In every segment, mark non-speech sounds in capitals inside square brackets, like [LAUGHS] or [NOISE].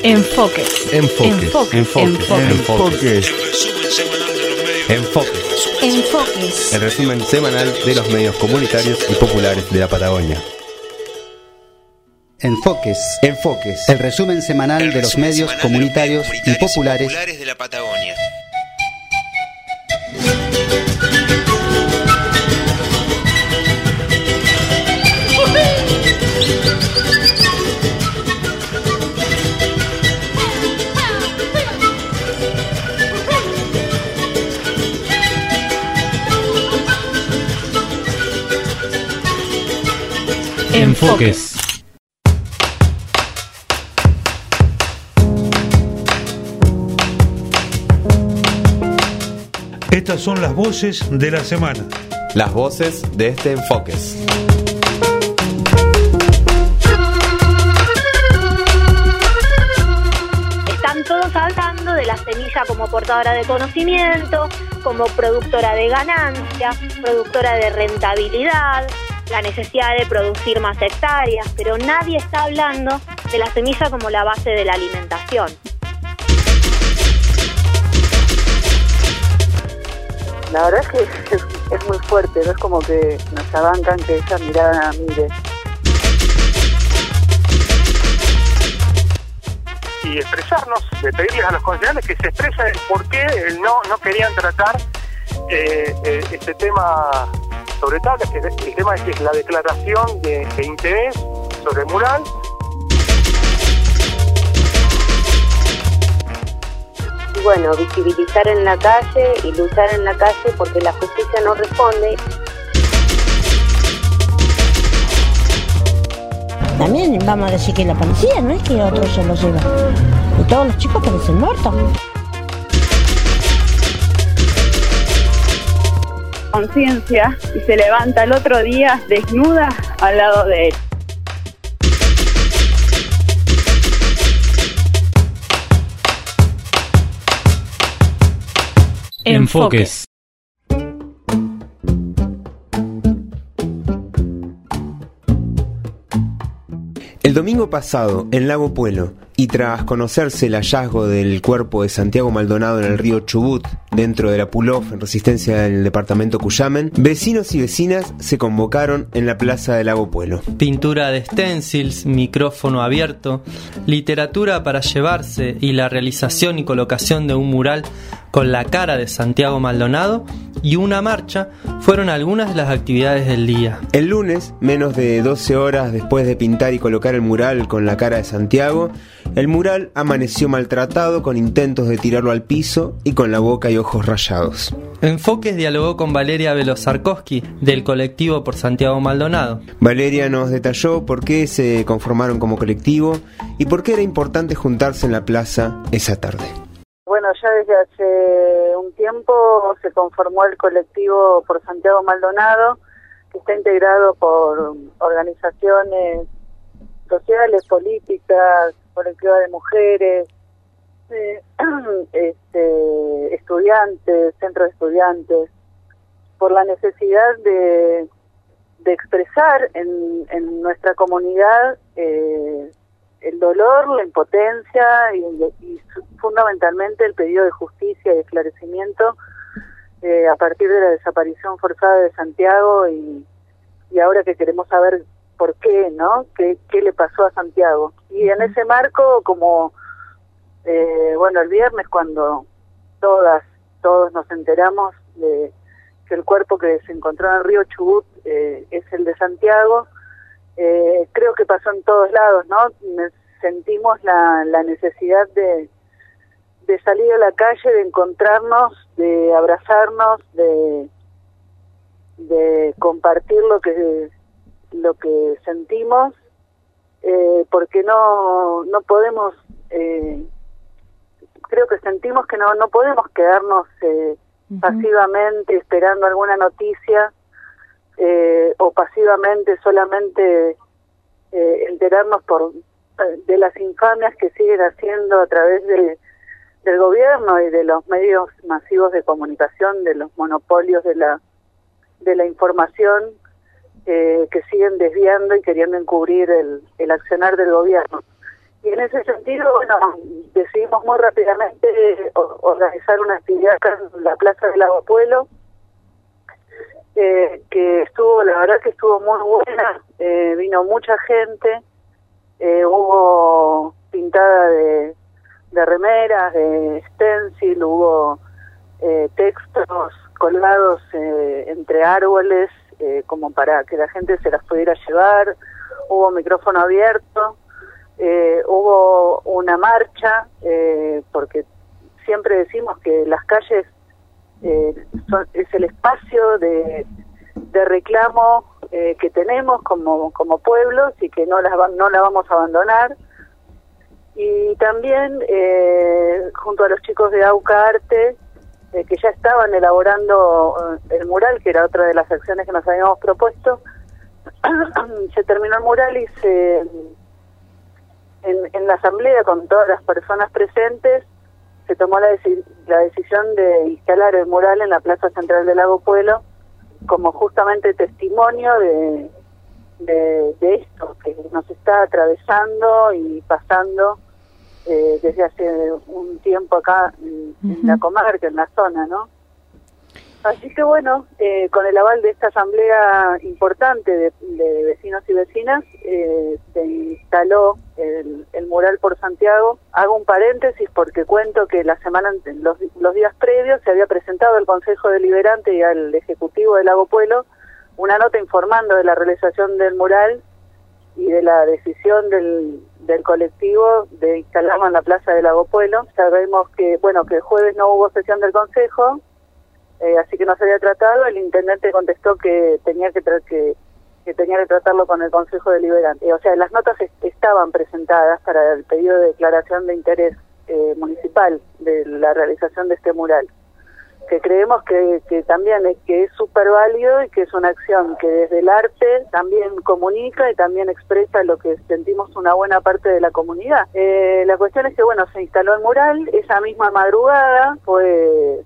Enfoques. Enfoques. Enfoques. Enfoques. Enfoques. Enfoques. Enfoques. El resumen semanal de los medios comunitarios y populares de la Patagonia. Enfoques. Enfoques. El resumen semanal de los medios comunitarios y populares de la Patagonia. Enfoques. Estas son las voces de la semana. Las voces de este Enfoques. Están todos hablando de la semilla como portadora de conocimiento, como productora de ganancia, productora de rentabilidad, la necesidad de producir más hectáreas, pero nadie está hablando de la semilla como la base de la alimentación. La verdad es que es, es muy fuerte, no es como que nos abancan que esa mirada mire. y expresarnos, de pedirles a los concejales que se expresen por qué no, no querían tratar eh, eh, este tema sobre tablas, que el tema es que es la declaración de, de interés sobre el mural. Bueno, visibilizar en la calle y luchar en la calle porque la justicia no responde. También vamos a decir que la policía, no es que otro se lo lleva. Y todos los chicos parecen muertos. Conciencia y se levanta el otro día desnuda al lado de él. Enfoques. El domingo pasado, en Lago Puelo, y tras conocerse el hallazgo del cuerpo de Santiago Maldonado en el río Chubut, dentro de la Pulof, en resistencia del departamento Cuyamen, vecinos y vecinas se convocaron en la plaza de Lago Puelo. Pintura de stencils, micrófono abierto, literatura para llevarse y la realización y colocación de un mural con la cara de Santiago Maldonado y una marcha fueron algunas de las actividades del día. El lunes, menos de 12 horas después de pintar y colocar el mural con la cara de Santiago, el mural amaneció maltratado con intentos de tirarlo al piso y con la boca y ojos rayados. Enfoques dialogó con Valeria Velozarkovsky del colectivo por Santiago Maldonado. Valeria nos detalló por qué se conformaron como colectivo y por qué era importante juntarse en la plaza esa tarde. Bueno, ya desde hace un tiempo se conformó el colectivo por Santiago Maldonado, que está integrado por organizaciones sociales, políticas, colectivas de mujeres, eh, [CLEARS THROAT] este, estudiantes, centros de estudiantes, por la necesidad de, de expresar en, en nuestra comunidad eh, el dolor, la impotencia y, fundamentalmente el pedido de justicia y esclarecimiento eh, a partir de la desaparición forzada de Santiago y, y ahora que queremos saber por qué, ¿no? ¿Qué, qué le pasó a Santiago? Y en ese marco, como, eh, bueno, el viernes cuando todas, todos nos enteramos de que el cuerpo que se encontró en el río Chubut eh, es el de Santiago, eh, creo que pasó en todos lados, ¿no? Sentimos la, la necesidad de, de salir a la calle, de encontrarnos, de abrazarnos, de, de compartir lo que lo que sentimos, eh, porque no no podemos, eh, creo que sentimos que no no podemos quedarnos eh, pasivamente esperando alguna noticia eh, o pasivamente solamente eh, enterarnos por eh, de las infamias que siguen haciendo a través de, del gobierno y de los medios masivos de comunicación, de los monopolios de la de la información eh, que siguen desviando y queriendo encubrir el, el accionar del gobierno. Y en ese sentido, bueno, decidimos muy rápidamente organizar una actividad acá en la Plaza del Lago Pueblo, eh, que estuvo, la verdad que estuvo muy buena, eh, vino mucha gente, eh, hubo pintada de, de remeras, de stencil, hubo textos colgados entre árboles como para que la gente se las pudiera llevar, hubo micrófono abierto, hubo una marcha, porque siempre decimos que las calles eh, es el espacio de, reclamo eh, que tenemos como, como pueblos y que no la, no la vamos a abandonar. Y también eh, junto a los chicos de AUCA Arte, que ya estaban elaborando el mural, que era otra de las acciones que nos habíamos propuesto, [CLEARS THROAT] se terminó el mural y se en, en la asamblea con todas las personas presentes se tomó la, la decisión de instalar el mural en la Plaza Central del Lago Pueblo como justamente testimonio de, de, esto que nos está atravesando y pasando eh, desde hace un tiempo acá en, en la comarca, en la zona, ¿no? Así que bueno, eh, con el aval de esta asamblea importante de, vecinos y vecinas, eh, se instaló el, mural por Santiago. Hago un paréntesis porque cuento que la semana, los, los días previos, se había presentado al Consejo Deliberante y al Ejecutivo de Lago Pueblo una nota informando de la realización del mural y de la decisión del, del colectivo de instalarlo en la plaza de Lago Pueblo. Sabemos que, bueno, que el jueves no hubo sesión del Consejo, eh, así que no se había tratado. El intendente contestó que tenía que, que, que, tenía que tratarlo con el Consejo Deliberante. o sea, las notas estaban presentadas para el pedido de declaración de interés eh, municipal de la realización de este mural que creemos que, que también es que es súper válido y que es una acción que desde el arte también comunica y también expresa lo que sentimos una buena parte de la comunidad. Eh, la cuestión es que, bueno, se instaló el mural, esa misma madrugada fue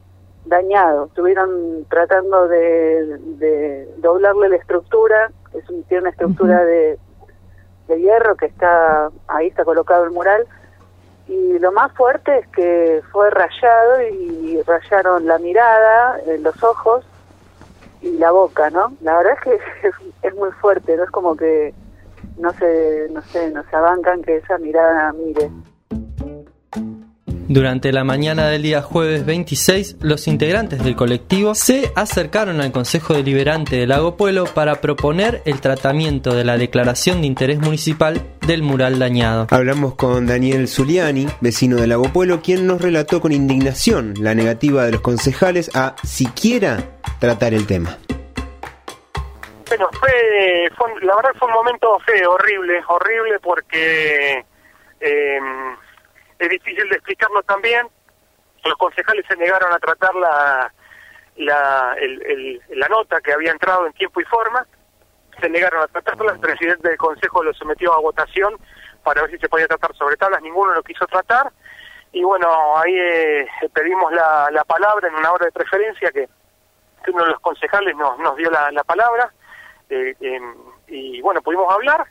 dañado. Estuvieron tratando de, doblarle la estructura, es un, tiene una estructura de, hierro que está, ahí está colocado el mural, y lo más fuerte es que fue rayado y rayaron la mirada, eh, los ojos y la boca, ¿no? La verdad es que es, [LAUGHS] es muy fuerte, no es como que no se, no sé, no se abancan que esa mirada mire. Durante la mañana del día jueves 26, los integrantes del colectivo se acercaron al Consejo Deliberante de Lago Pueblo para proponer el tratamiento de la declaración de interés municipal del mural dañado. Hablamos con Daniel Zuliani, vecino de Lago Pueblo, quien nos relató con indignación la negativa de los concejales a siquiera tratar el tema. Bueno, fue, la verdad fue un momento feo, horrible, horrible porque... Eh, es difícil de explicarlo también. Los concejales se negaron a tratar la, la, la nota que había entrado en tiempo y forma, se negaron a tratarla, el presidente del consejo lo sometió a votación para ver si se podía tratar sobre tablas, ninguno lo quiso tratar, y bueno, ahí eh, pedimos la, la palabra en una hora de preferencia que, uno de los concejales nos, nos dio la, la palabra, eh, y bueno, pudimos hablar,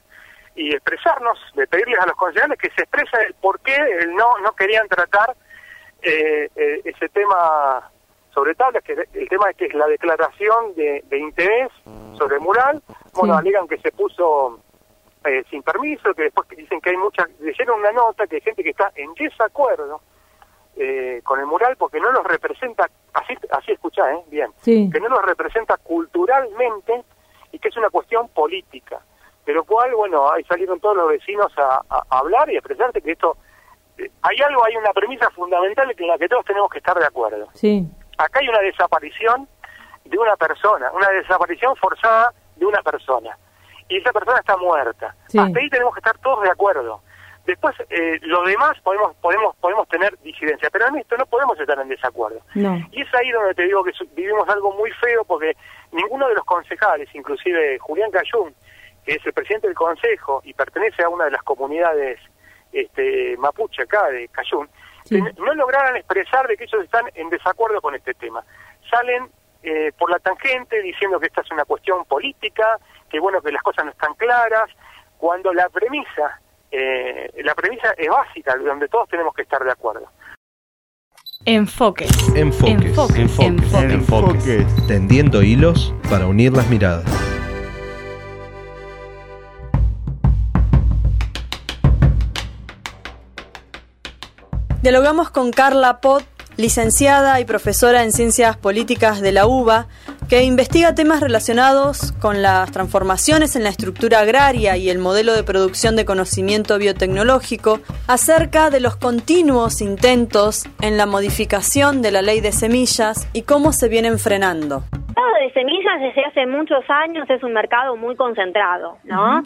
y expresarnos, de pedirles a los concejales que se expresen el por qué no, no querían tratar eh, eh, ese tema sobre tablas, que el tema es que es la declaración de, interés sobre el mural, bueno, alegan que se puso eh, sin permiso, que después dicen que hay muchas, leyeron una nota que hay gente que está en desacuerdo con el mural porque no los representa, así, así escuchá, ¿eh? bien, que no los representa culturalmente y que es una cuestión política pero cual, bueno, ahí salieron todos los vecinos a, hablar y a expresarte que esto, eh, hay algo, hay una premisa fundamental en la que todos tenemos que estar de acuerdo. Sí. Acá hay una desaparición de una persona, una desaparición forzada de una persona, y esa persona está muerta. Hasta ahí tenemos que estar todos de acuerdo. Después, eh, lo demás podemos podemos podemos tener disidencia, pero en esto no podemos estar en desacuerdo. Y es ahí donde te digo que vivimos algo muy feo porque ninguno de los concejales, inclusive Julián Cayún, que es el presidente del consejo y pertenece a una de las comunidades este, mapuche acá de Cayún, no lograron expresar de que ellos están en desacuerdo con este tema. Salen eh, por la tangente diciendo que esta es una cuestión política, que bueno, que las cosas no están claras, cuando la premisa eh, la premisa es básica, donde todos tenemos que estar de acuerdo. Enfoques. Enfoques. Enfoques. Enfoques. Enfoques. Tendiendo hilos para unir las miradas. Dialogamos con Carla Pot, licenciada y profesora en Ciencias Políticas de la UBA, que investiga temas relacionados con las transformaciones en la estructura agraria y el modelo de producción de conocimiento biotecnológico, acerca de los continuos intentos en la modificación de la ley de semillas y cómo se vienen frenando. El mercado de semillas desde hace muchos años es un mercado muy concentrado, ¿no?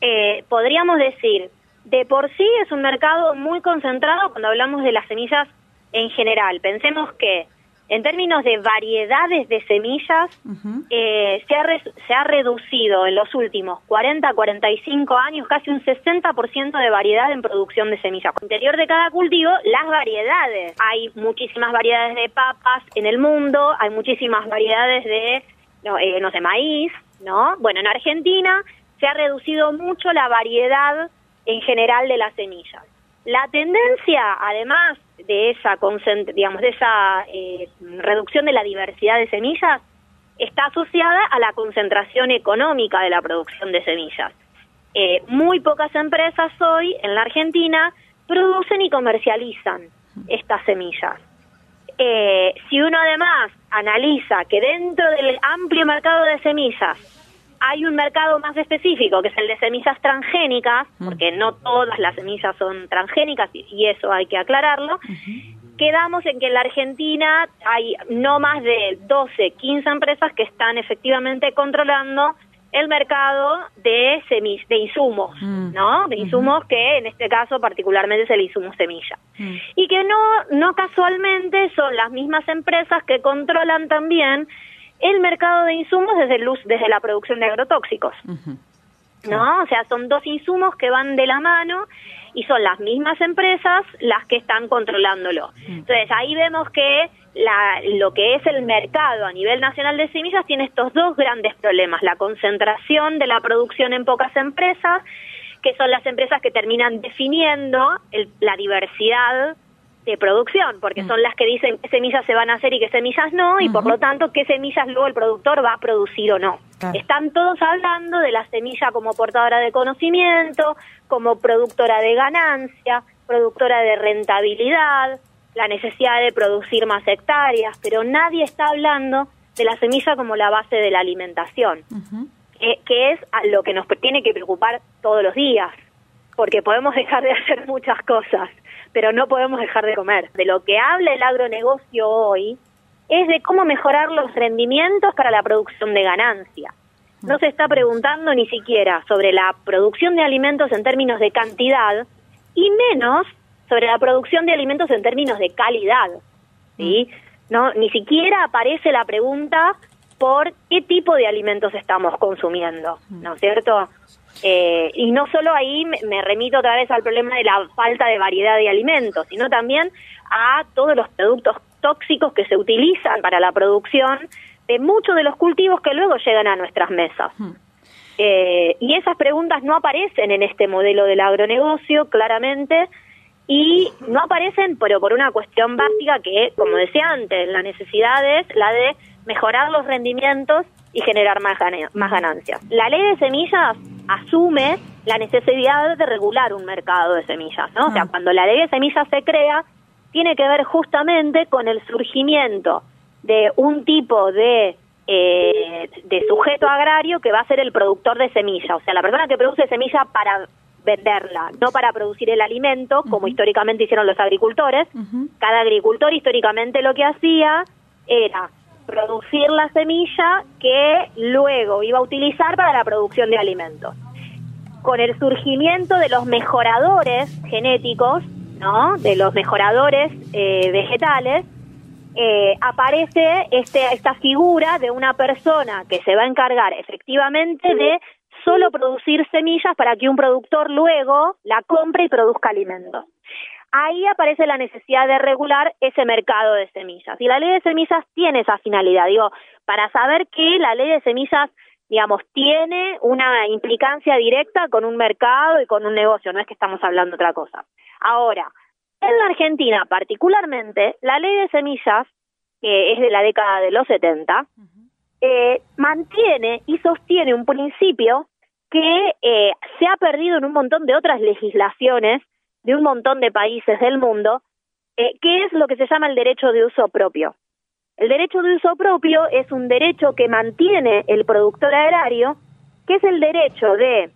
Eh, podríamos decir, de por sí es un mercado muy concentrado cuando hablamos de las semillas en general. Pensemos que en términos de variedades de semillas, eh, se, ha re- se ha reducido en los últimos 40, 45 años casi un 60% de variedad en producción de semillas. Interior de cada cultivo, las variedades. Hay muchísimas variedades de papas en el mundo, hay muchísimas variedades de, no, eh, no sé, maíz, ¿no? Bueno, en Argentina se ha reducido mucho la variedad en general de las semillas. La tendencia, además de esa, digamos, de esa eh, reducción de la diversidad de semillas, está asociada a la concentración económica de la producción de semillas. Eh, muy pocas empresas hoy en la Argentina producen y comercializan estas semillas. Eh, si uno además analiza que dentro del amplio mercado de semillas hay un mercado más específico, que es el de semillas transgénicas, porque no todas las semillas son transgénicas y, eso hay que aclararlo, quedamos en que en la Argentina hay no más de 12, 15 empresas que están efectivamente controlando el mercado de semi- de insumos, ¿no? De insumos que en este caso particularmente es el insumo semilla. Y que no no casualmente son las mismas empresas que controlan también el mercado de insumos desde el desde la producción de agrotóxicos. ¿no? O sea, son dos insumos que van de la mano y son las mismas empresas las que están controlándolo. Entonces, ahí vemos que la, lo que es el mercado a nivel nacional de semillas tiene estos dos grandes problemas, la concentración de la producción en pocas empresas, que son las empresas que terminan definiendo el- la diversidad de producción, porque son las que dicen qué semillas se van a hacer y qué semillas no, y por lo tanto qué semillas luego el productor va a producir o no. Están todos hablando de la semilla como portadora de conocimiento, como productora de ganancia, productora de rentabilidad, la necesidad de producir más hectáreas, pero nadie está hablando de la semilla como la base de la alimentación, eh, que es a lo que nos tiene que preocupar todos los días, porque podemos dejar de [LAUGHS] hacer muchas cosas, pero no podemos dejar de comer. De lo que habla el agronegocio hoy es de cómo mejorar los rendimientos para la producción de ganancia. No se está preguntando ni siquiera sobre la producción de alimentos en términos de cantidad y menos sobre la producción de alimentos en términos de calidad. ¿sí? No, ni siquiera aparece la pregunta por qué tipo de alimentos estamos consumiendo, ¿no es cierto? Eh, y no solo ahí me, remito otra vez al problema de la falta de variedad de alimentos, sino también a todos los productos tóxicos que se utilizan para la producción de muchos de los cultivos que luego llegan a nuestras mesas. Eh, y esas preguntas no aparecen en este modelo del agronegocio, claramente, y no aparecen, pero por una cuestión básica que, como decía antes, la necesidad es la de mejorar los rendimientos y generar más, gana- más ganancias. La ley de semillas asume la necesidad de regular un mercado de semillas, ¿no? O sea, cuando la ley de semillas se crea, tiene que ver justamente con el surgimiento de un tipo de eh, de sujeto agrario que va a ser el productor de semilla, o sea, la persona que produce semilla para venderla, no para producir el alimento, como históricamente hicieron los agricultores. Cada agricultor históricamente lo que hacía era producir la semilla que luego iba a utilizar para la producción de alimentos. Con el surgimiento de los mejoradores genéticos, ¿no? De los mejoradores eh, vegetales, eh, aparece este, esta figura de una persona que se va a encargar efectivamente de solo producir semillas para que un productor luego la compre y produzca alimentos. Ahí aparece la necesidad de regular ese mercado de semillas. Y la ley de semillas tiene esa finalidad. Digo, para saber que la ley de semillas digamos, tiene una implicancia directa con un mercado y con un negocio, no es que estamos hablando otra cosa. Ahora, en la Argentina particularmente, la ley de semillas, que es de la década de los 70, eh, mantiene y sostiene un principio que eh, se ha perdido en un montón de otras legislaciones de un montón de países del mundo, eh, que es lo que se llama el derecho de uso propio. El derecho de uso propio es un derecho que mantiene el productor agrario, que es el derecho de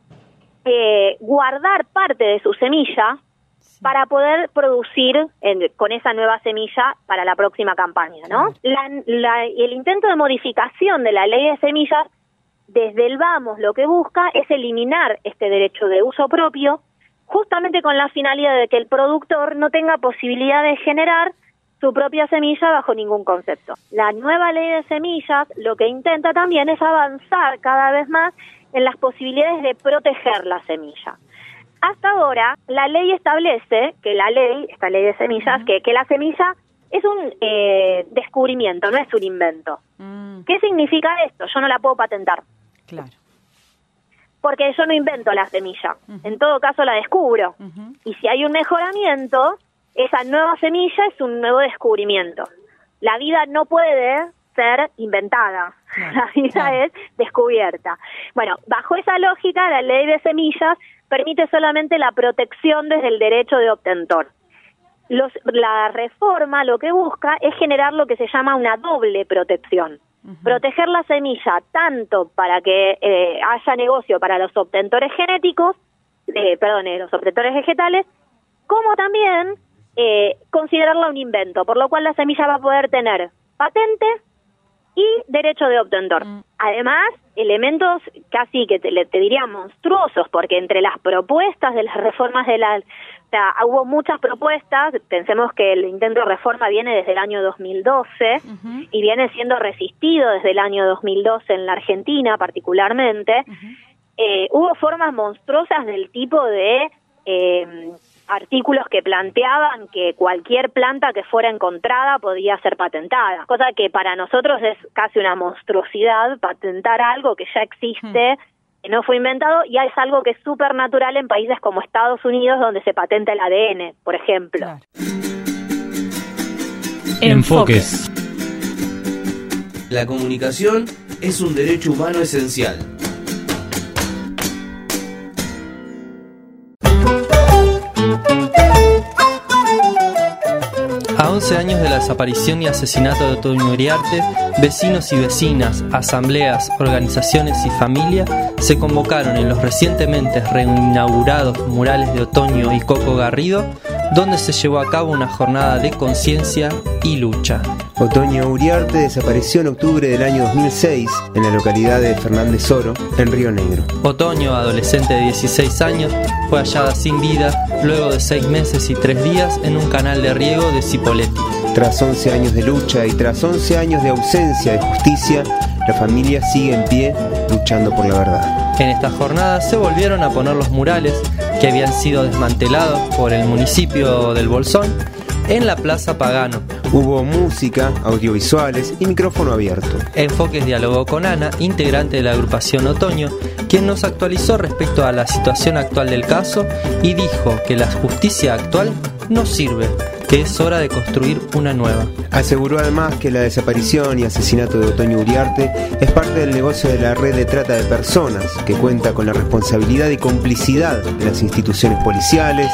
eh, guardar parte de su semilla para poder producir con esa nueva semilla para la próxima campaña, ¿no? el intento de modificación de la ley de semillas, desde el vamos, lo que busca es eliminar este derecho de uso propio, justamente con la finalidad de que el productor no tenga posibilidad de generar su propia semilla bajo ningún concepto. La nueva ley de semillas lo que intenta también es avanzar cada vez más en las posibilidades de proteger la semilla. Hasta ahora, la ley establece que la ley, esta ley de semillas, que, que la semilla es un eh, descubrimiento, no es un invento. Mm. ¿Qué significa esto? Yo no la puedo patentar. Claro. Porque yo no invento la semilla. En todo caso, la descubro. Y si hay un mejoramiento, esa nueva semilla es un nuevo descubrimiento. La vida no puede ser inventada, la vida es descubierta. Bueno, bajo esa lógica, la ley de semillas permite solamente la protección desde el derecho de obtentor. Los, la reforma lo que busca es generar lo que se llama una doble protección. Proteger la semilla tanto para que eh, haya negocio para los obtentores genéticos, eh, perdón, los obtentores vegetales, como también eh, considerarla un invento, por lo cual la semilla va a poder tener patente y derecho de obtentor. Mm. Además, elementos casi que te, te, diría monstruosos, porque entre las propuestas de las reformas de la... Sea, hubo muchas propuestas, pensemos que el intento de reforma viene desde el año 2012 y viene siendo resistido desde el año 2012 en la Argentina particularmente. eh, hubo formas monstruosas del tipo de... Eh, artículos que planteaban que cualquier planta que fuera encontrada podía ser patentada, cosa que para nosotros es casi una monstruosidad patentar algo que ya existe, no fue inventado y es algo que es súper natural en países como Estados Unidos donde se patenta el ADN, por ejemplo. Enfoques. La comunicación es un derecho humano esencial. 11 años de la desaparición y asesinato de Otoño Uriarte, vecinos y vecinas, asambleas, organizaciones y familia se convocaron en los recientemente reinaugurados murales de Otoño y Coco Garrido, donde se llevó a cabo una jornada de conciencia y lucha. Otoño Uriarte desapareció en octubre del año 2006 en la localidad de Fernández Oro, en Río Negro. Otoño, adolescente de 16 años, fue hallada sin vida luego de 6 meses y 3 días en un canal de riego de Cipolletti. Tras 11 años de lucha y tras 11 años de ausencia de justicia, la familia sigue en pie luchando por la verdad. En esta jornada se volvieron a poner los murales que habían sido desmantelados por el municipio del Bolsón en la Plaza Pagano. Hubo música, audiovisuales y micrófono abierto. Enfoques dialogó con Ana, integrante de la agrupación Otoño, quien nos actualizó respecto a la situación actual del caso y dijo que la justicia actual no sirve, que es hora de construir una nueva. Aseguró además que la desaparición y asesinato de Otoño Uriarte es parte del negocio de la red de trata de personas, que cuenta con la responsabilidad y complicidad de las instituciones policiales,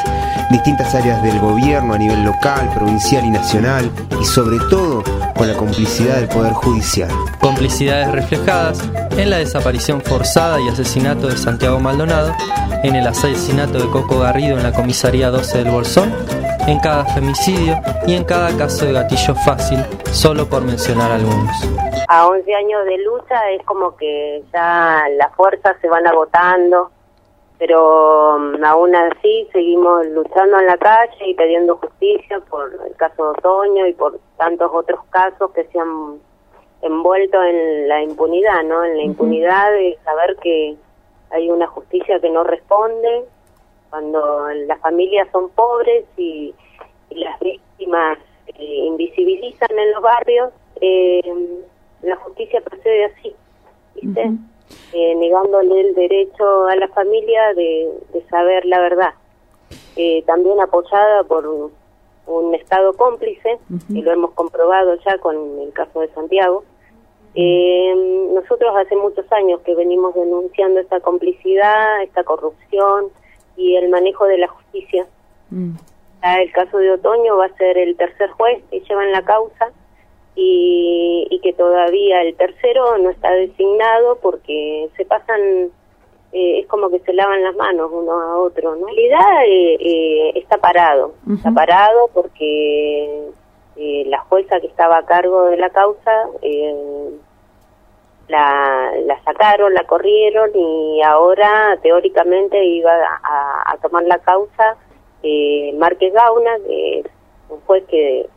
distintas áreas del gobierno a nivel local, provincial y nacional, y sobre todo con la complicidad del Poder Judicial. Complicidades reflejadas en la desaparición forzada y asesinato de Santiago Maldonado, en el asesinato de Coco Garrido en la comisaría 12 del Bolsón, en cada femicidio y en cada caso de gatillo fácil, solo por mencionar algunos. A 11 años de lucha es como que ya las fuerzas se van agotando, pero um, aún así seguimos luchando en la calle y pidiendo justicia por el caso de Otoño y por tantos otros casos que se han envuelto en la impunidad, ¿no? En la impunidad de saber que hay una justicia que no responde, cuando las familias son pobres y, las víctimas eh, invisibilizan en los barrios, eh, la justicia procede así, ¿viste? eh, negándole el derecho a la familia de, saber la verdad. Eh, también apoyada por un, Estado cómplice, y lo hemos comprobado ya con el caso de Santiago. Eh, nosotros hace muchos años que venimos denunciando esta complicidad, esta corrupción y el manejo de la justicia. Mm. el caso de Otoño va a ser el tercer juez que lleva en la causa y, que todavía el tercero no está designado porque se pasan, eh, es como que se lavan las manos uno a otro. ¿no? En realidad eh, eh, está parado, está parado porque la jueza que estaba a cargo de la causa la, la sacaron, la corrieron y ahora teóricamente iba a, tomar la causa Márquez Gauna, que un juez que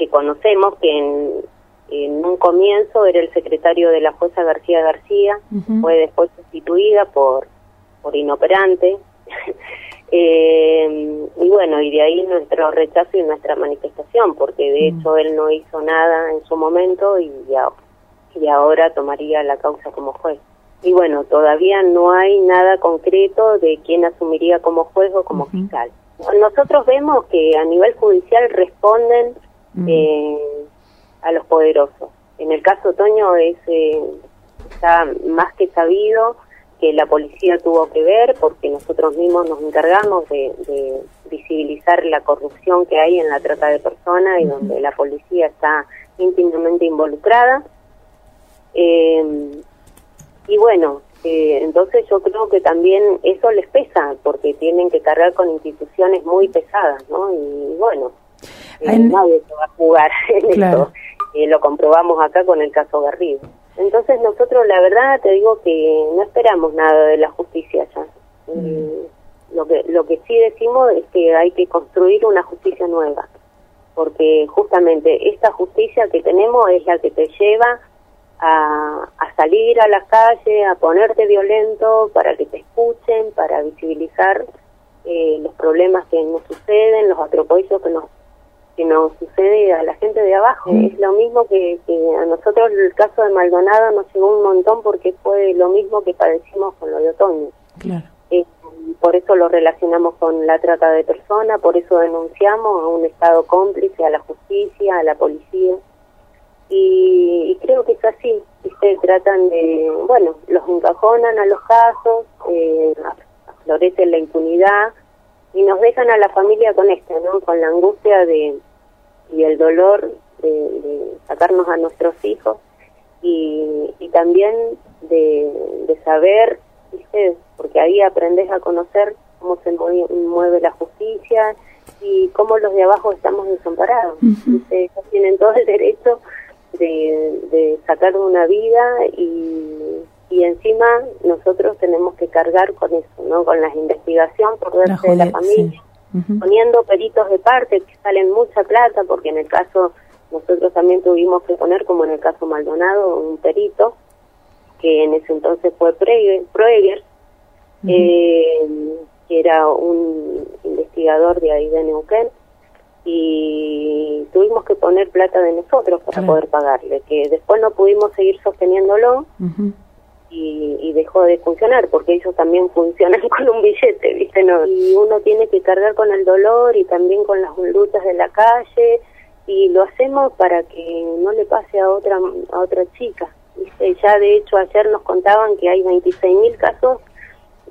que conocemos, que en, un comienzo era el secretario de la jueza García García, fue después sustituida por, por inoperante. [LAUGHS] Eh, y bueno, y de ahí nuestro rechazo y nuestra manifestación, porque de hecho él no hizo nada en su momento y, y ahora tomaría la causa como juez. Y bueno, todavía no hay nada concreto de quién asumiría como juez o como fiscal. Nosotros vemos que a nivel judicial responden eh, a los poderosos. En el caso Toño es eh, está más que sabido que la policía tuvo que ver porque nosotros mismos nos encargamos de, visibilizar la corrupción que hay en la trata de personas y donde la policía está íntimamente involucrada. Eh, y bueno, eh, entonces yo creo que también eso les pesa porque tienen que cargar con instituciones muy pesadas, ¿no? Y bueno, nadie se va a jugar [LAUGHS] en esto. Y lo comprobamos acá con el caso Garrido. Entonces nosotros la verdad te digo que no esperamos nada de la justicia ya. Mm. lo que lo que sí decimos es que hay que construir una justicia nueva, porque justamente esta justicia que tenemos es la que te lleva a, a salir a la calle, a ponerte violento para que te escuchen, para visibilizar eh, los problemas que nos suceden, los atropellos que nos que nos sucede a la gente de abajo. Es lo mismo que, a nosotros el caso de Maldonado nos llegó un montón porque fue lo mismo que padecimos con lo de otoño. Claro. Eh, por eso lo relacionamos con la trata de personas, por eso denunciamos a un Estado cómplice, a la justicia, a la policía. Y, creo que es así, ¿viste? tratan de, bueno, los encajonan a los casos, eh, florecen la impunidad y nos dejan a la familia con esto, ¿no? Con la angustia de, y el dolor de, sacarnos a nuestros hijos y, y también de, de saber, ¿viste? porque ahí aprendes a conocer cómo se mueve, la justicia y cómo los de abajo estamos desamparados. Ellos tienen todo el derecho de, de sacar una vida y, y encima nosotros tenemos que cargar con eso, ¿no? Con la investigación por verse de la familia. Poniendo peritos de parte que salen mucha plata, porque en el caso nosotros también tuvimos que poner, como en el caso Maldonado, un perito, que en ese entonces fue Proeger, eh, que era un investigador de ahí de Neuquén, y tuvimos que poner plata de nosotros para poder pagarle, que después no pudimos seguir sosteniéndolo, y, dejó de funcionar, porque ellos también [LAUGHS] funcionan con un billete, ¿viste? No, y uno tiene que cargar con el dolor y también con las luchas de la calle, y lo hacemos para que no le pase a otra a otra chica. ¿viste? Ya de hecho ayer nos contaban que hay 26.000 casos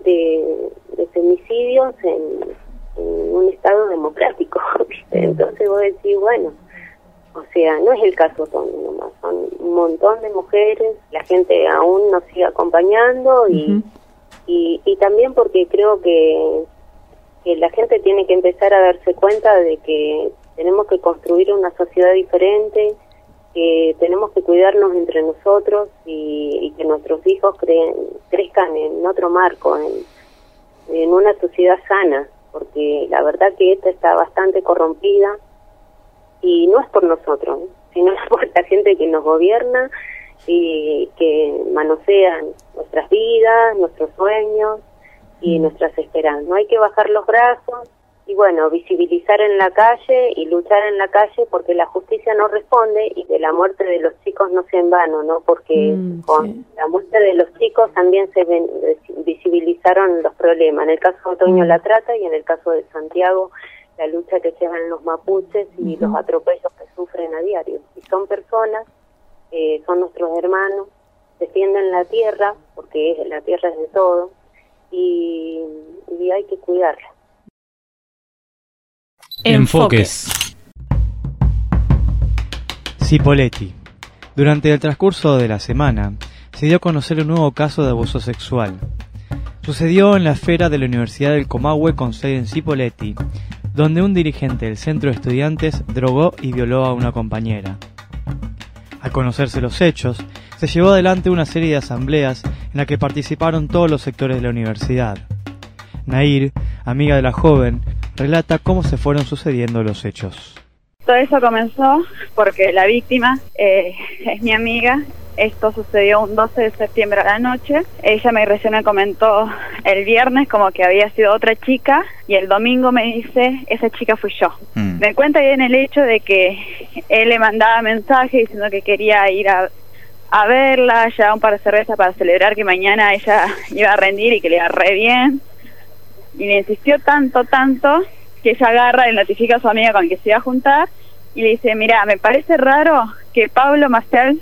de, de femicidios en, un estado democrático. [LAUGHS] ¿viste? Entonces vos decís, bueno, o sea, no es el caso Tony nomás, son un montón de mujeres, la gente aún nos sigue acompañando y, y, también porque creo que, que la gente tiene que empezar a darse cuenta de que tenemos que construir una sociedad diferente, que tenemos que cuidarnos entre nosotros y, que nuestros hijos crezcan en otro marco, en, en una sociedad sana, porque la verdad que esta está bastante corrompida y no es por nosotros, sino [LAUGHS] es por la gente que nos gobierna y que manosean nuestras vidas, nuestros sueños y nuestras esperanzas. No hay que bajar los brazos y bueno, visibilizar en la calle y luchar en la calle porque la justicia no responde y que la muerte de los chicos no sea en vano, ¿no? Porque Mm, con la muerte de los chicos también se ven- visibilizaron los problemas. En el caso de Otoño Mm. la trata y en el caso de Santiago la lucha que llevan los mapuches y los atropellos que sufren a diario. Y son personas, eh, son nuestros hermanos, defienden la tierra porque es- la tierra es de todo y, y hay que cuidarla. Enfoques. Cipoletti. Durante el transcurso de la semana, se dio a conocer un nuevo caso de abuso sexual. Sucedió en la esfera de la Universidad del Comahue con sede en Cipoletti, donde un dirigente del centro de estudiantes drogó y violó a una compañera. Al conocerse los hechos, se llevó adelante una serie de asambleas en la que participaron todos los sectores de la universidad. Nair, amiga de la joven, relata cómo se fueron sucediendo los hechos. Todo eso comenzó porque la víctima eh, es mi amiga. Esto sucedió un 12 de septiembre a la noche. Ella me recién me comentó el viernes como que había sido otra chica y el domingo me dice, esa chica fui yo. Me cuenta bien el hecho de que él le mandaba mensajes diciendo que quería ir a, a verla, ya un par de cervezas para celebrar que mañana ella iba a rendir y que le iba re bien. Y le insistió tanto, tanto, que ella agarra y notifica a su amiga con que se iba a juntar y le dice, mira, me parece raro que Pablo Marcel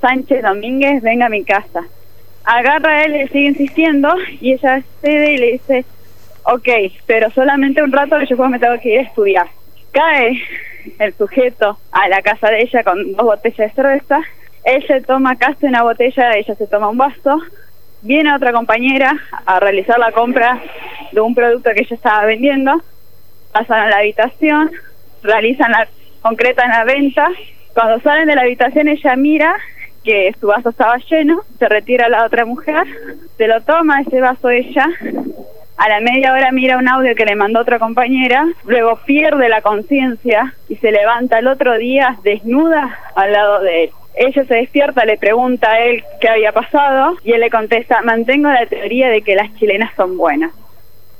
Sánchez Domínguez venga a mi casa. Agarra a él y sigue insistiendo y ella cede y le dice, ok, pero solamente un rato que yo me tengo que ir a estudiar. Cae el sujeto a la casa de ella con dos botellas de cerveza, se toma casi una botella, ella se toma un vaso, viene otra compañera a realizar la compra de un producto que ella estaba vendiendo, pasan a la habitación, realizan la, concretan la venta, cuando salen de la habitación ella mira que su vaso estaba lleno, se retira la otra mujer, se lo toma ese vaso ella, a la media hora mira un audio que le mandó otra compañera, luego pierde la conciencia y se levanta el otro día desnuda al lado de él. Ella se despierta, le pregunta a él qué había pasado y él le contesta, mantengo la teoría de que las chilenas son buenas.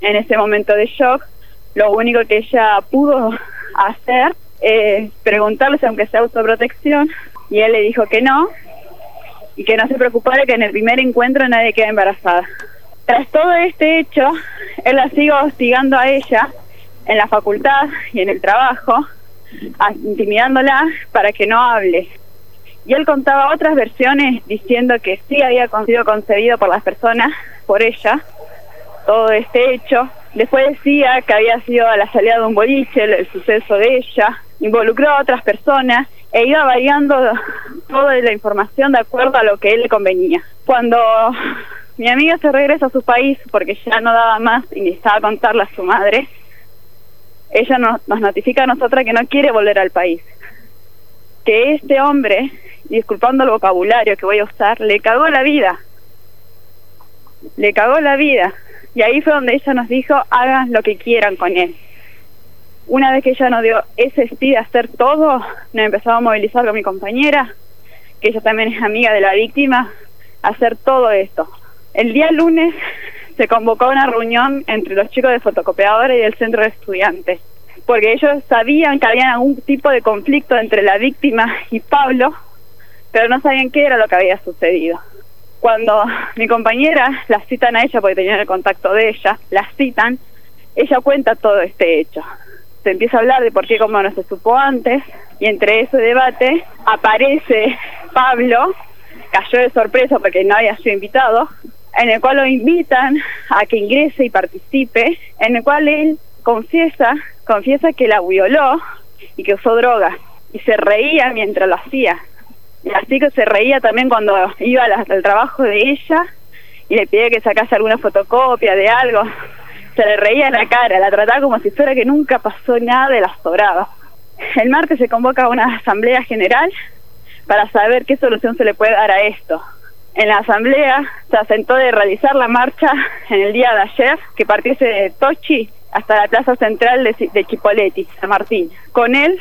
En ese momento de shock, lo único que ella pudo hacer es preguntarle si aunque sea autoprotección y él le dijo que no y que no se preocupara que en el primer encuentro nadie queda embarazada. Tras todo este hecho, él la sigue hostigando a ella en la facultad y en el trabajo, intimidándola para que no hable. Y él contaba otras versiones diciendo que sí había sido concebido por las personas, por ella, todo este hecho. Después decía que había sido a la salida de un boliche el suceso de ella, involucró a otras personas e iba variando toda la información de acuerdo a lo que él le convenía. Cuando mi amiga se regresa a su país porque ya no daba más y necesitaba contarle a su madre, ella nos, nos notifica a nosotras que no quiere volver al país. Que este hombre, disculpando el vocabulario que voy a usar, le cagó la vida. Le cagó la vida. Y ahí fue donde ella nos dijo, hagan lo que quieran con él. Una vez que ella nos dio ese sí de hacer todo, nos empezamos a movilizar con mi compañera, que ella también es amiga de la víctima, a hacer todo esto. El día lunes se convocó una reunión entre los chicos de fotocopiadora y del centro de estudiantes, porque ellos sabían que había algún tipo de conflicto entre la víctima y Pablo, pero no sabían qué era lo que había sucedido. Cuando mi compañera la citan a ella, porque tenían el contacto de ella, la citan, ella cuenta todo este hecho. Se empieza a hablar de por qué como no se supo antes, y entre ese debate aparece Pablo, cayó de sorpresa porque no había sido invitado, en el cual lo invitan a que ingrese y participe, en el cual él confiesa, confiesa que la violó y que usó drogas, y se reía mientras lo hacía. Y así que se reía también cuando iba a la- al trabajo de ella y le pedía que sacase alguna fotocopia de algo. Se le reía en la cara, la trataba como si fuera que nunca pasó nada de las sobradas. El martes se convoca una asamblea general para saber qué solución se le puede dar a esto. En la asamblea se asentó de realizar la marcha en el día de ayer, que partiese de Tochi hasta la plaza central de, de Chipoleti, San Martín. Con él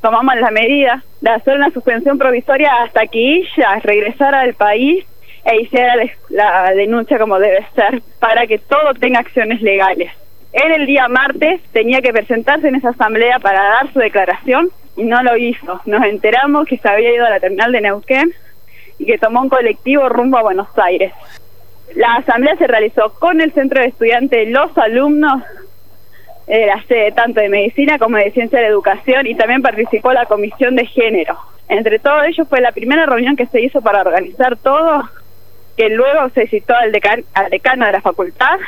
tomamos la medida de hacer una suspensión provisoria hasta que ella regresara al país e hiciera la, denuncia como debe ser, para que todo tenga acciones legales. Él el día martes tenía que presentarse en esa asamblea para dar su declaración y no lo hizo. Nos enteramos que se había ido a la terminal de Neuquén y que tomó un colectivo rumbo a Buenos Aires. La asamblea se realizó con el centro de estudiantes, los alumnos de la sede tanto de medicina como de ciencia de educación y también participó la comisión de género. Entre todos ellos fue la primera reunión que se hizo para organizar todo, que luego se citó al, al decano de la facultad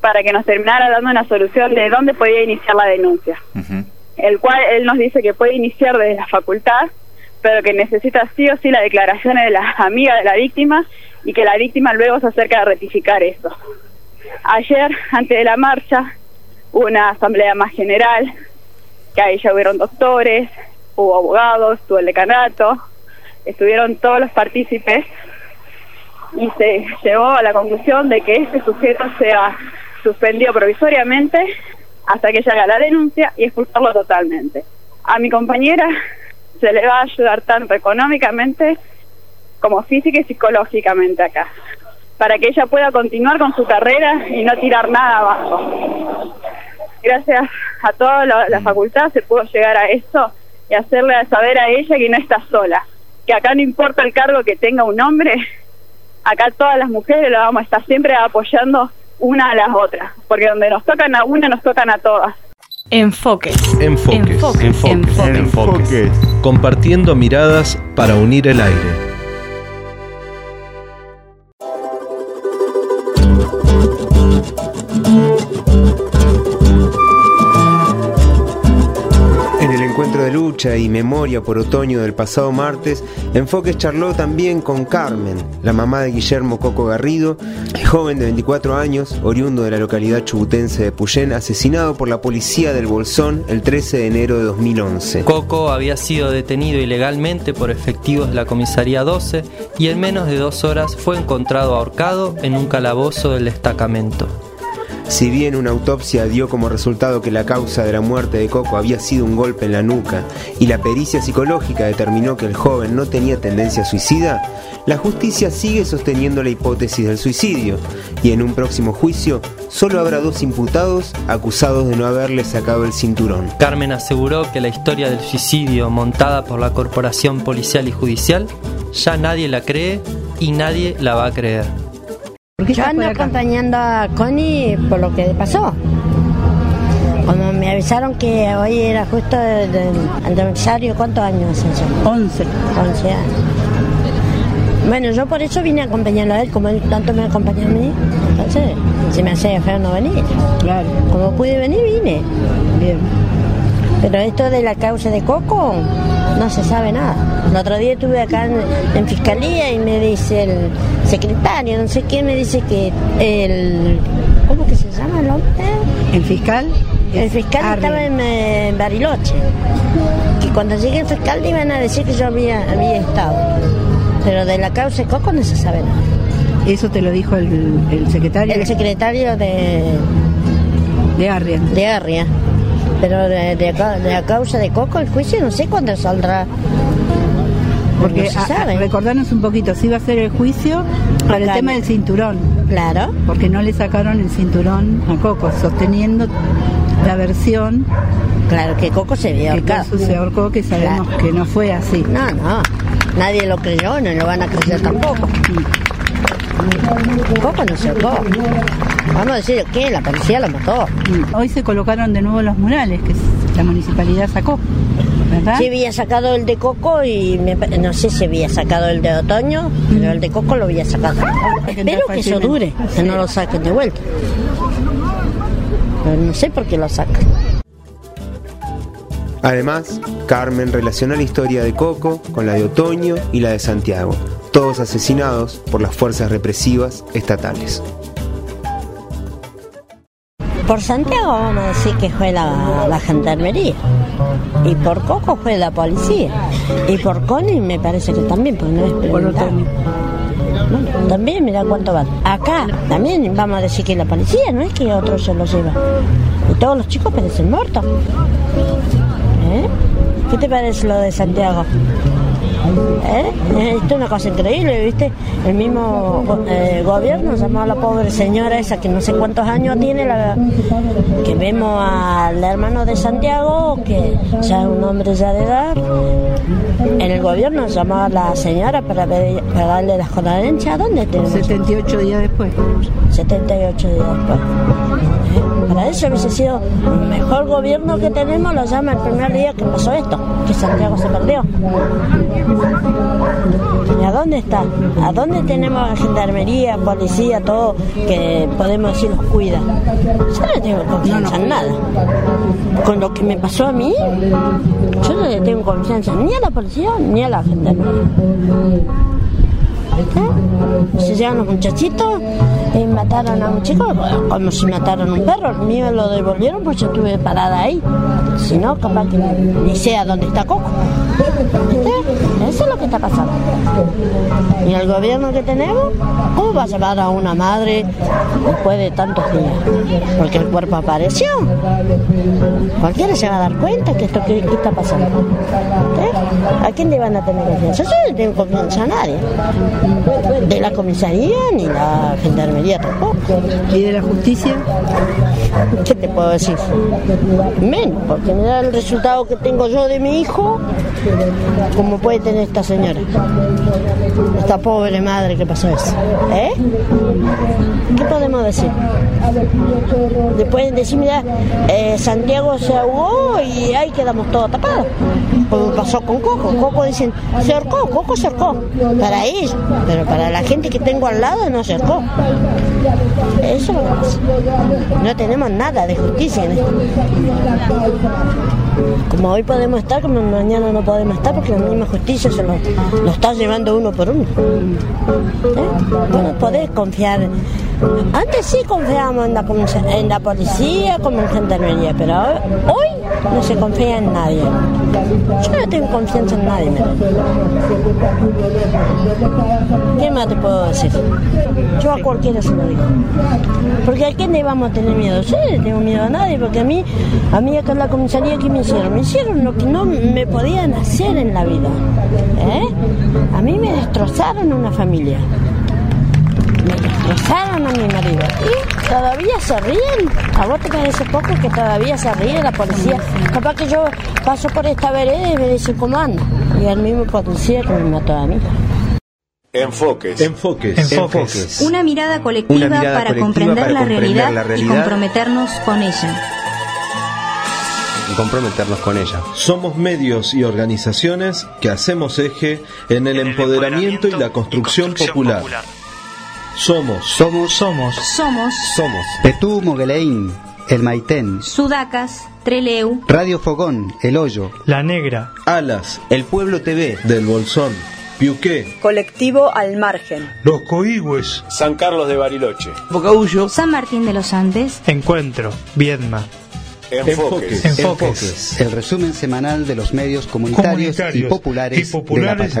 para que nos terminara dando una solución de dónde podía iniciar la denuncia. El cual él nos dice que puede iniciar desde la facultad, pero que necesita sí o sí la declaración de la amiga de la víctima y que la víctima luego se acerca a rectificar eso. Ayer, antes de la marcha, hubo una asamblea más general, que ahí ya hubieron doctores, hubo abogados, tuvo el decanato, estuvieron todos los partícipes y se llegó a la conclusión de que este sujeto sea suspendido provisoriamente hasta que llegue la denuncia y expulsarlo totalmente. A mi compañera se le va a ayudar tanto económicamente como física y psicológicamente acá, para que ella pueda continuar con su carrera y no tirar nada abajo. Gracias a toda la, facultad se pudo llegar a eso y hacerle saber a ella que no está sola, que acá no importa el cargo que tenga un hombre, acá todas las mujeres la vamos a estar siempre apoyando una a las otras, porque donde nos tocan a una, nos tocan a todas. Enfoques. Enfoques. Enfoques. Enfoques. Enfoques. Compartiendo miradas para unir el aire. Y memoria por otoño del pasado martes, Enfoques charló también con Carmen, la mamá de Guillermo Coco Garrido, joven de 24 años, oriundo de la localidad chubutense de Puyén, asesinado por la policía del Bolsón el 13 de enero de 2011. Coco había sido detenido ilegalmente por efectivos de la comisaría 12 y en menos de dos horas fue encontrado ahorcado en un calabozo del destacamento. Si bien una autopsia dio como resultado que la causa de la muerte de Coco había sido un golpe en la nuca y la pericia psicológica determinó que el joven no tenía tendencia suicida, la justicia sigue sosteniendo la hipótesis del suicidio y en un próximo juicio solo habrá dos imputados acusados de no haberle sacado el cinturón. Carmen aseguró que la historia del suicidio montada por la Corporación Policial y Judicial ya nadie la cree y nadie la va a creer. Yo ando acompañando a Connie por lo que pasó. Como me avisaron que hoy era justo el, aniversario, ¿cuántos años hace eso? 11. 11 años. Bueno, yo por eso vine acompañando a él, como él tanto me acompañó a mí. Entonces, se me hace feo no venir. Claro. Como pude venir, vine. Bien. Pero esto de la causa de Coco, no se sabe nada. El otro día estuve acá en, fiscalía y me dice el secretario, no sé quién, me dice que el. ¿Cómo que se llama el hombre? ¿El fiscal? El fiscal estaba en, Bariloche. Que cuando llegue el fiscal le iban a decir que yo había, había estado. Pero de la causa de Coco no se sabe nada. ¿Eso te lo dijo el, el secretario? El secretario de. De Arria. De Arria. Pero de, de, la causa de Coco, el juicio no sé cuándo saldrá. Porque no recordarnos un poquito, si va a ser el juicio para el tema del cinturón. Claro. Porque no le sacaron el cinturón a Coco, sosteniendo la versión. Claro, que Coco se vio Que se ahorcó, que sabemos que no fue así. No, no. Nadie lo creyó, no lo van a creer tampoco. Coco no se ahorcó. Vamos a decir que la policía lo mató. Hoy se colocaron de nuevo los murales que la municipalidad sacó. ¿verdad? Sí, había sacado el de Coco y no sé si había sacado el de otoño, pero el de Coco lo había sacado. Espero que eso dure, que no lo saquen de vuelta. Pero no sé por qué lo sacan. Además, Carmen relaciona la historia de Coco con la de Otoño y la de Santiago, todos asesinados por las fuerzas represivas estatales. Por Santiago vamos a decir que fue la, gendarmería. Y por Coco fue la policía. Y por Connie me parece que también, porque no es también mira cuánto van. Acá también vamos a decir que la policía, no es que otro se lo lleva. Y todos los chicos parecen muertos. ¿Eh? ¿Qué te parece lo de Santiago? ¿Eh? Esto es una cosa increíble, ¿viste? El mismo eh, gobierno llamó a la pobre señora esa que no sé cuántos años tiene, la, que vemos al hermano de Santiago, que ya es un hombre ya de edad. En el gobierno llamó a la señora para, pedir- para darle las condolencias. ¿Dónde tenemos? 78 días después. 78 días después. Eso hubiese sido el mejor gobierno que tenemos, lo llama el primer día que pasó esto, que Santiago se perdió. ¿Y a dónde está? ¿A dónde tenemos gendarmería, policía, todo que podemos decir los cuida? Yo no tengo confianza en nada. Con lo que me pasó a mí, yo no le tengo confianza ni a la policía ni a la gendarmería. ¿Eh? Se llegan los muchachitos y mataron a un chico como si mataron a un perro. El mío lo devolvieron porque estuve parada ahí. Si no, capaz que ni sea dónde está Coco. Eso es lo que está pasando. Y el gobierno que tenemos, ¿cómo va a llevar a una madre después de tantos días? Porque el cuerpo apareció. Cualquiera se va a dar cuenta que esto que, está pasando. ¿Eh? ¿A quién le van a tener confianza? Yo no tengo confianza a nadie. De la comisaría ni la gendarmería tampoco. ¿Y de la justicia? ¿Qué te puedo decir? Menos, porque me da el resultado que tengo yo de mi hijo, como puede tener esta señora. Esta pobre madre que pasó eso. ¿Eh? ¿Qué podemos decir? Después decir, mira, eh, Santiago se ahogó y ahí quedamos todos tapados. Como pasó con Coco. Coco dicen, se ahorcó, Coco se ahorcó. Para ellos, pero para la gente que tengo al lado no se ahorcó. Eso. No tenemos nada de justicia en esto. Como hoy podemos estar, como mañana no podemos estar, porque la misma justicia se lo, lo está llevando uno por uno. ¿Eh? Bueno, podés confiar. Antes sí confiábamos en la, en la policía, como en gendarmería, pero hoy no se confía en nadie. Yo no tengo confianza en nadie. ¿Qué más te puedo decir? Yo a cualquiera se lo digo. Porque a quién le vamos a tener miedo. Yo no tengo miedo a nadie, porque a mí, a mí acá en la comisaría, ¿qué me hicieron? Me hicieron lo que no me podían hacer en la vida. ¿eh? A mí me destrozaron una familia. Me destrozaron a mi marido. Y todavía se ríen. ¿A vos te parece poco que todavía se ríe la policía? Capaz que yo paso por esta vereda y me dice cómo anda. Y el mismo policía que me mató a mí. Enfoques. Enfoques. Enfoques. Una mirada colectiva, Una mirada para, colectiva comprender, para la comprender realidad la y comprometernos con ella. Y comprometernos con ella. Somos medios y organizaciones que hacemos eje en el empoderamiento y la construcción popular. Somos. Somos. Somos. Somos Somos. Petú Mogueleín, El Maitén, Sudacas, Treleu, Radio Fogón, El Hoyo, La Negra. Alas. El Pueblo TV. Del Bolsón. Piuqué. Colectivo al margen. Los coigües. San Carlos de Bariloche. Bocaullo. San Martín de los Andes, Encuentro. Viedma. Enfoques. Enfoques. el resumen semanal de los medios comunitarios, y populares, y populares de la Patagonia.